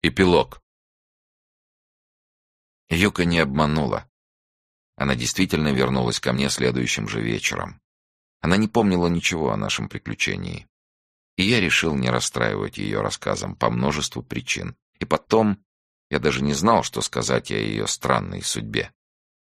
Эпилог. Юка не обманула. Она действительно вернулась ко мне следующим же вечером. Она не помнила ничего о нашем приключении. И я решил не расстраивать ее рассказом по множеству причин. И потом я даже не знал, что сказать о ее странной судьбе.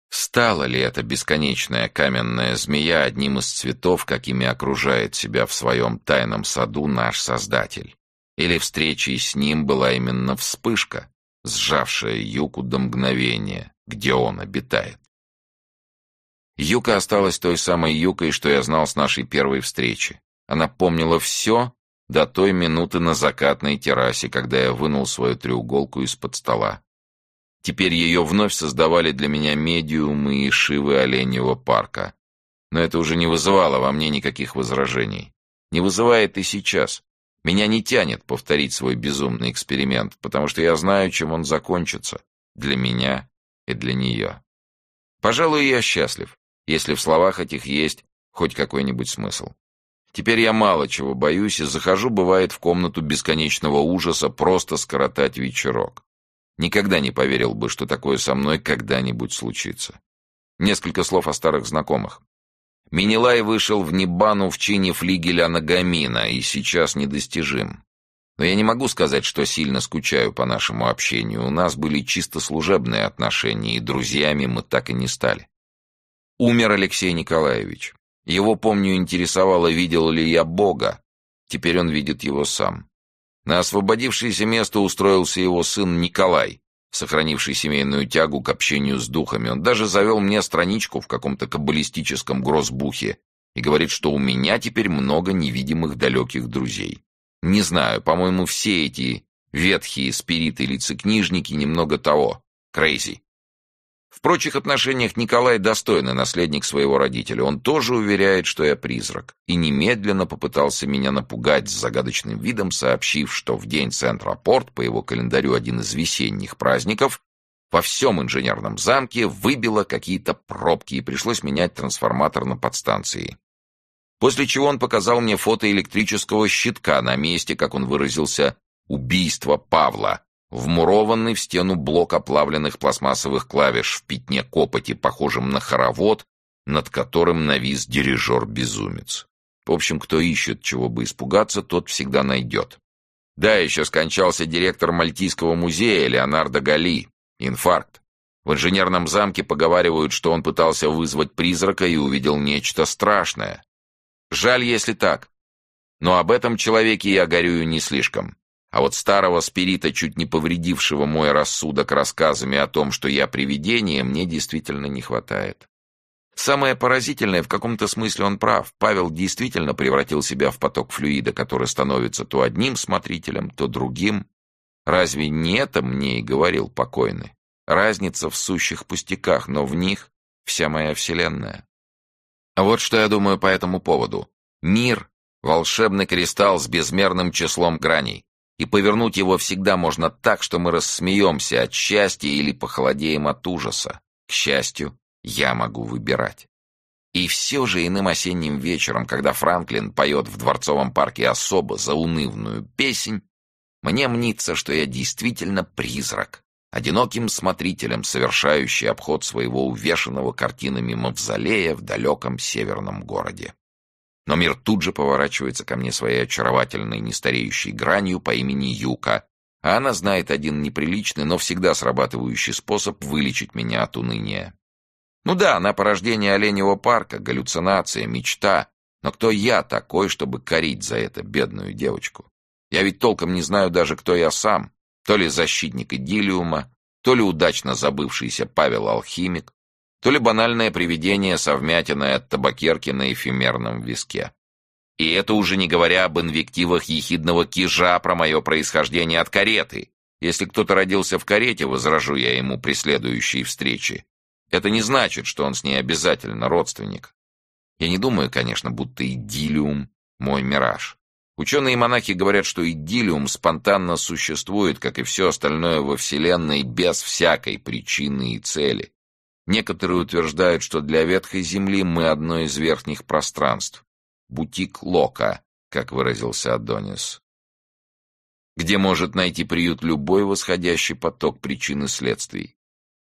Стала ли эта бесконечная каменная змея одним из цветов, какими окружает себя в своем тайном саду наш Создатель? Или встречей с ним была именно вспышка, сжавшая Юку до мгновения, где он обитает. Юка осталась той самой Юкой, что я знал с нашей первой встречи. Она помнила все до той минуты на закатной террасе, когда я вынул свою треуголку из-под стола. Теперь ее вновь создавали для меня медиумы и шивы Оленьего парка. Но это уже не вызывало во мне никаких возражений. Не вызывает и сейчас. Меня не тянет повторить свой безумный эксперимент, потому что я знаю, чем он закончится. Для меня и для нее. Пожалуй, я счастлив, если в словах этих есть хоть какой-нибудь смысл. Теперь я мало чего боюсь и захожу, бывает, в комнату бесконечного ужаса просто скоротать вечерок. Никогда не поверил бы, что такое со мной когда-нибудь случится. Несколько слов о старых знакомых. Минилай вышел в Нибану в чине флигеля Нагамина и сейчас недостижим. Но я не могу сказать, что сильно скучаю по нашему общению. У нас были чисто служебные отношения, и друзьями мы так и не стали. Умер Алексей Николаевич. Его, помню, интересовало, видел ли я Бога. Теперь он видит его сам. На освободившееся место устроился его сын Николай сохранивший семейную тягу к общению с духами. Он даже завел мне страничку в каком-то каббалистическом грозбухе и говорит, что у меня теперь много невидимых далеких друзей. Не знаю, по-моему, все эти ветхие спириты-лицекнижники немного того, крейзи. Прочих отношениях Николай достойный наследник своего родителя. Он тоже уверяет, что я призрак, и немедленно попытался меня напугать с загадочным видом, сообщив, что в день Центропорт, по его календарю один из весенних праздников, во всем инженерном замке выбило какие-то пробки и пришлось менять трансформатор на подстанции. После чего он показал мне фото электрического щитка на месте, как он выразился, убийства Павла, вмурованный в стену блок оплавленных пластмассовых клавиш в пятне копоти, похожем на хоровод, над которым навис дирижер-безумец. В общем, кто ищет, чего бы испугаться, тот всегда найдет. Да, еще скончался директор Мальтийского музея Леонардо Гали. Инфаркт. В инженерном замке поговаривают, что он пытался вызвать призрака и увидел нечто страшное. Жаль, если так. Но об этом человеке я горюю не слишком. А вот старого спирита, чуть не повредившего мой рассудок рассказами о том, что я привидение, мне действительно не хватает. Самое поразительное, в каком-то смысле он прав. Павел действительно превратил себя в поток флюида, который становится то одним смотрителем, то другим. Разве не это мне и говорил покойный? Разница в сущих пустяках, но в них вся моя вселенная. А вот что я думаю по этому поводу. Мир — волшебный кристалл с безмерным числом граней и повернуть его всегда можно так, что мы рассмеемся от счастья или похолодеем от ужаса. К счастью, я могу выбирать. И все же иным осенним вечером, когда Франклин поет в Дворцовом парке особо заунывную песнь, мне мнится, что я действительно призрак, одиноким смотрителем, совершающий обход своего увешанного картинами мавзолея в далеком северном городе. Но мир тут же поворачивается ко мне своей очаровательной нестареющей гранью по имени Юка, а она знает один неприличный, но всегда срабатывающий способ вылечить меня от уныния. Ну да, она порождение оленевого парка, галлюцинация, мечта, но кто я такой, чтобы корить за это бедную девочку? Я ведь толком не знаю даже, кто я сам, то ли защитник идиллиума, то ли удачно забывшийся Павел-алхимик, то ли банальное привидение совмятиной от табакерки на эфемерном виске. И это уже не говоря об инвективах ехидного кижа про мое происхождение от кареты. Если кто-то родился в карете, возражу я ему при следующей встрече. Это не значит, что он с ней обязательно родственник. Я не думаю, конечно, будто идиллиум — мой мираж. Ученые и монахи говорят, что идиллиум спонтанно существует, как и все остальное во Вселенной, без всякой причины и цели. Некоторые утверждают, что для ветхой Земли мы одно из верхних пространств. Бутик Лока, как выразился Адонис. где может найти приют любой восходящий поток причин и следствий.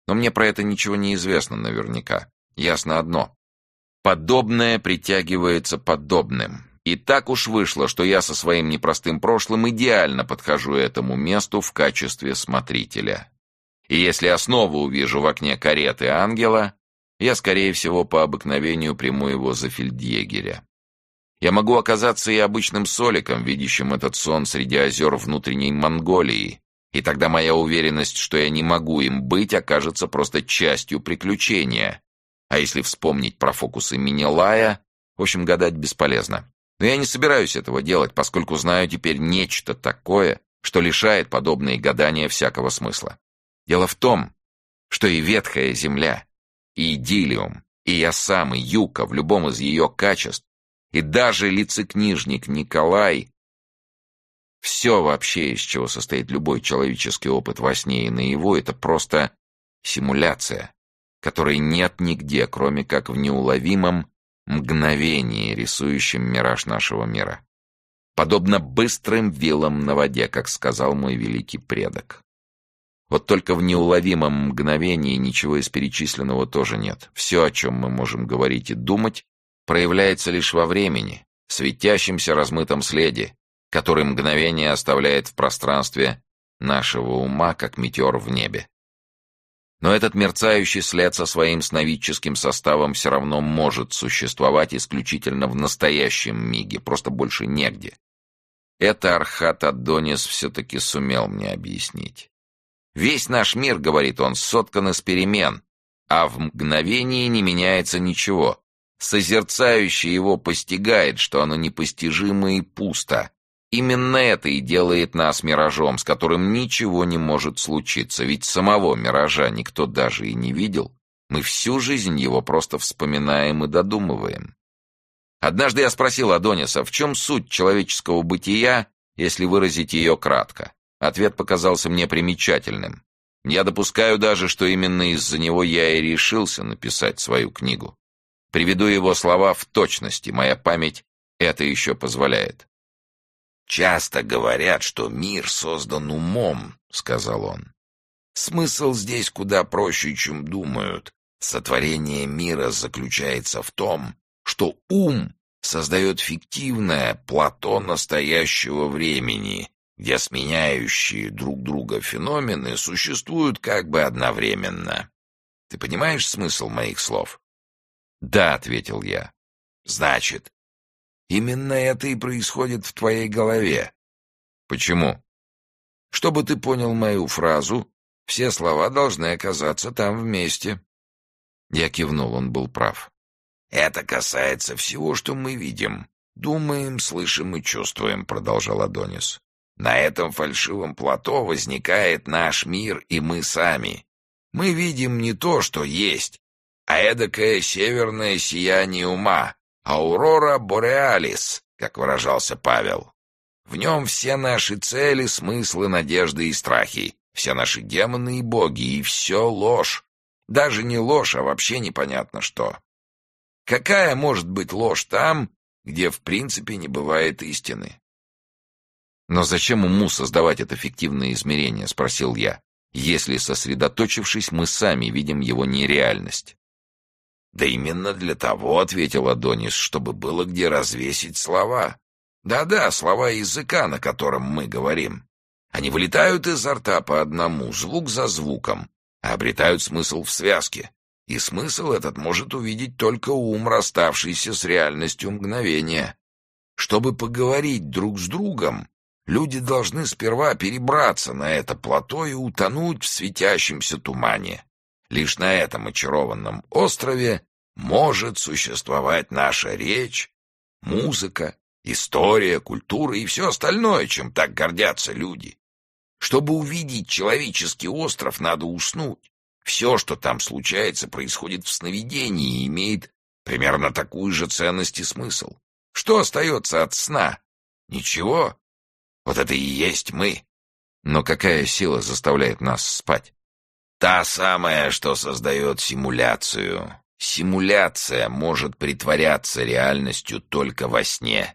Но мне про это ничего не известно наверняка. Ясно одно. Подобное притягивается подобным. И так уж вышло, что я со своим непростым прошлым идеально подхожу этому месту в качестве смотрителя. И если я снова увижу в окне кареты ангела, я, скорее всего, по обыкновению приму его за фельдъегеря. Я могу оказаться и обычным соликом, видящим этот сон среди озер внутренней Монголии, и тогда моя уверенность, что я не могу им быть, окажется просто частью приключения. А если вспомнить про фокусы Минилая, в общем, гадать бесполезно. Но я не собираюсь этого делать, поскольку знаю теперь нечто такое, что лишает подобные гадания всякого смысла. Дело в том, что и ветхая земля, и идиллиум, и я сам, и Юка в любом из ее качеств, и даже лицекнижник Николай все вообще, из чего состоит любой человеческий опыт во сне и наяву, это просто симуляция, которой нет нигде, кроме как в неуловимом мгновении, рисующем мираж нашего мира. Подобно быстрым вилам на воде, как сказал мой великий предок. Вот только в неуловимом мгновении ничего из перечисленного тоже нет. Все, о чем мы можем говорить и думать, проявляется лишь во времени, светящемся размытом следе, который мгновение оставляет в пространстве нашего ума, как метеор в небе. Но этот мерцающий след со своим сновидческим составом все равно может существовать исключительно в настоящем миге, просто больше негде. Это Архат Адонис все-таки сумел мне объяснить. Весь наш мир, говорит он, соткан из перемен, а в мгновении не меняется ничего. Созерцающий его постигает, что оно непостижимо и пусто, Именно это и делает нас миражом, с которым ничего не может случиться, ведь самого миража никто даже и не видел. Мы всю жизнь его просто вспоминаем и додумываем. Однажды я спросил Адониса, в чем суть человеческого бытия, если выразить ее кратко. Ответ показался мне примечательным. Я допускаю даже, что именно из-за него я и решился написать свою книгу. Приведу его слова в точности, моя память это еще позволяет. «Часто говорят, что мир создан умом», — сказал он. «Смысл здесь куда проще, чем думают. Сотворение мира заключается в том, что ум создает фиктивное плато настоящего времени, где сменяющие друг друга феномены существуют как бы одновременно. Ты понимаешь смысл моих слов? «Да», — ответил я. «Значит, Именно это и происходит в твоей голове. Почему? Чтобы ты понял мою фразу, все слова должны оказаться там вместе. Я кивнул, он был прав. Это касается всего, что мы видим, думаем, слышим и чувствуем, продолжал Адонис. На этом фальшивом плато возникает наш мир и мы сами. Мы видим не то, что есть, а эдакое северное сияние ума, «Аурора Бореалис», как выражался Павел. В нем все наши цели, смыслы, надежды и страхи, все наши демоны и боги, и все ложь. Даже не ложь, а вообще непонятно что. Какая может быть ложь там, где в принципе не бывает истины? «Но зачем уму создавать это фиктивное измерение?» — спросил я. «Если, сосредоточившись, мы сами видим его нереальность». «Да именно для того, — ответил Адонис, — чтобы было где развесить слова. Да-да, слова языка, на котором мы говорим. Они вылетают изо рта по одному, звук за звуком, а обретают смысл в связке. И смысл этот может увидеть только ум, расставшийся с реальностью мгновения. Чтобы поговорить друг с другом, люди должны сперва перебраться на это плато и утонуть в светящемся тумане. Лишь на этом очарованном острове может существовать наша речь, музыка, история, культура и все остальное, чем так гордятся люди. Чтобы увидеть человеческий остров, надо уснуть. Все, что там случается, происходит в сновидении и имеет примерно такую же ценность и смысл. Что остается от сна? Ничего. Вот это и есть мы. Но какая сила заставляет нас спать? Та самая, что создает симуляцию. Симуляция может притворяться реальностью только во сне.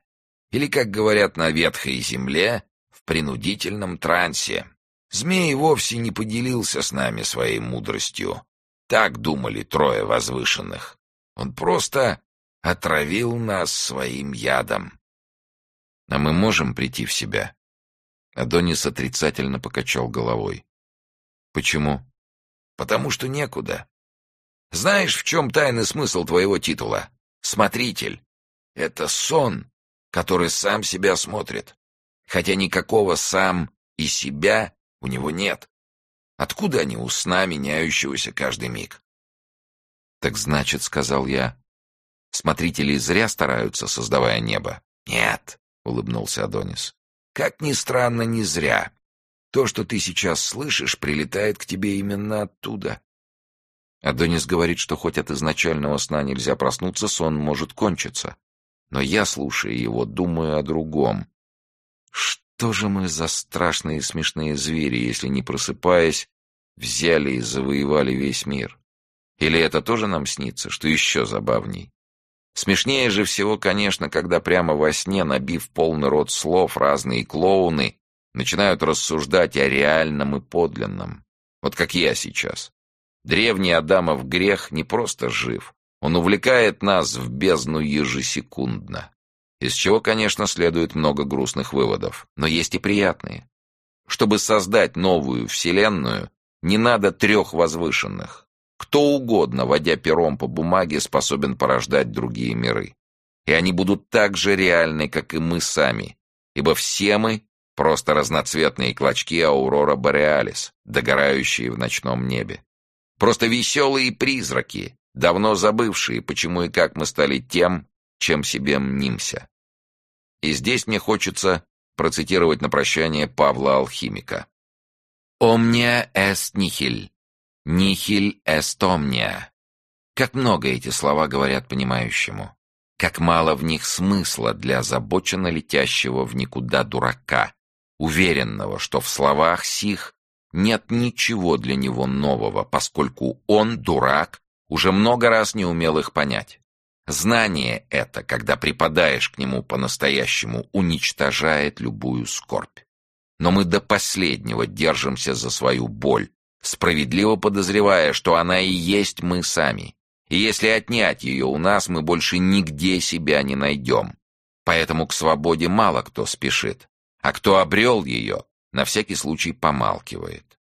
Или, как говорят на ветхой земле, в принудительном трансе. Змей вовсе не поделился с нами своей мудростью. Так думали трое возвышенных. Он просто отравил нас своим ядом. А мы можем прийти в себя? Адонис отрицательно покачал головой. Почему? Потому что некуда. Знаешь, в чем тайный смысл твоего титула? Смотритель. Это сон, который сам себя смотрит. Хотя никакого сам и себя у него нет. Откуда они у сна, меняющегося каждый миг? Так значит, сказал я, смотрители зря стараются, создавая небо. Нет, улыбнулся Адонис. Как ни странно, не зря. То, что ты сейчас слышишь, прилетает к тебе именно оттуда. Адонис говорит, что хоть от изначального сна нельзя проснуться, сон может кончиться. Но я, слушая его, думаю о другом. Что же мы за страшные и смешные звери, если, не просыпаясь, взяли и завоевали весь мир? Или это тоже нам снится, что еще забавней? Смешнее же всего, конечно, когда прямо во сне, набив полный рот слов, разные клоуны начинают рассуждать о реальном и подлинном. Вот как я сейчас. Древний Адамов грех не просто жив, он увлекает нас в бездну ежесекундно. Из чего, конечно, следует много грустных выводов, но есть и приятные. Чтобы создать новую вселенную, не надо трех возвышенных. Кто угодно, водя пером по бумаге, способен порождать другие миры. И они будут так же реальны, как и мы сами, ибо все мы — просто разноцветные клочки аурора бореалис, догорающие в ночном небе. Просто веселые призраки, давно забывшие, почему и как мы стали тем, чем себе мнимся. И здесь мне хочется процитировать на прощание Павла Алхимика. «Omnia est nihil, est omnia». Как много эти слова говорят понимающему. Как мало в них смысла для озабоченно летящего в никуда дурака, уверенного, что в словах сих нет ничего для него нового, поскольку он, дурак, уже много раз не умел их понять. Знание это, когда припадаешь к нему по-настоящему, уничтожает любую скорбь. Но мы до последнего держимся за свою боль, справедливо подозревая, что она и есть мы сами. И если отнять ее у нас, мы больше нигде себя не найдем. Поэтому к свободе мало кто спешит, а кто обрел ее, на всякий случай помалкивает.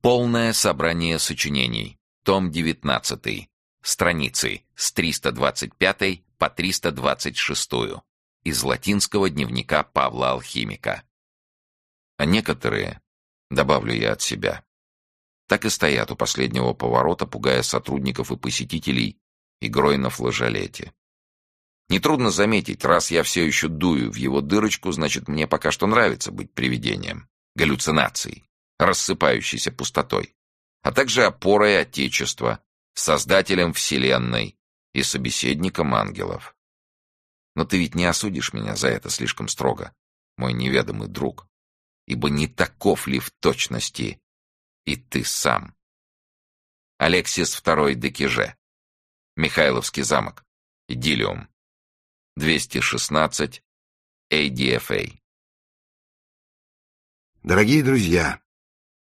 Полное собрание сочинений. Том 19. Страницы с 325 по 326 из латинского дневника Павла Алхимика. А некоторые, добавлю я от себя, так и стоят у последнего поворота, пугая сотрудников и посетителей игрой на флажолете. Нетрудно заметить, раз я все еще дую в его дырочку, значит, мне пока что нравится быть привидением, галлюцинацией, рассыпающейся пустотой, а также опорой Отечества, создателем Вселенной и собеседником ангелов. Но ты ведь не осудишь меня за это слишком строго, мой неведомый друг, ибо не таков ли в точности и ты сам? Алексис II Декиже. Михайловский замок. Идиллиум. 216 ADFA. Дорогие друзья,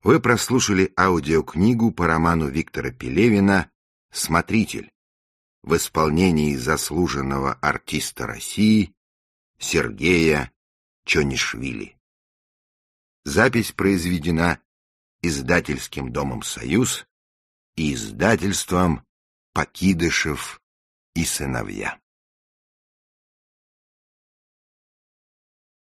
вы прослушали аудиокнигу по роману Виктора Пелевина «Смотритель» в исполнении заслуженного артиста России Сергея Чонишвили. Запись произведена издательским домом «Союз» и издательством «Покидышев и сыновья».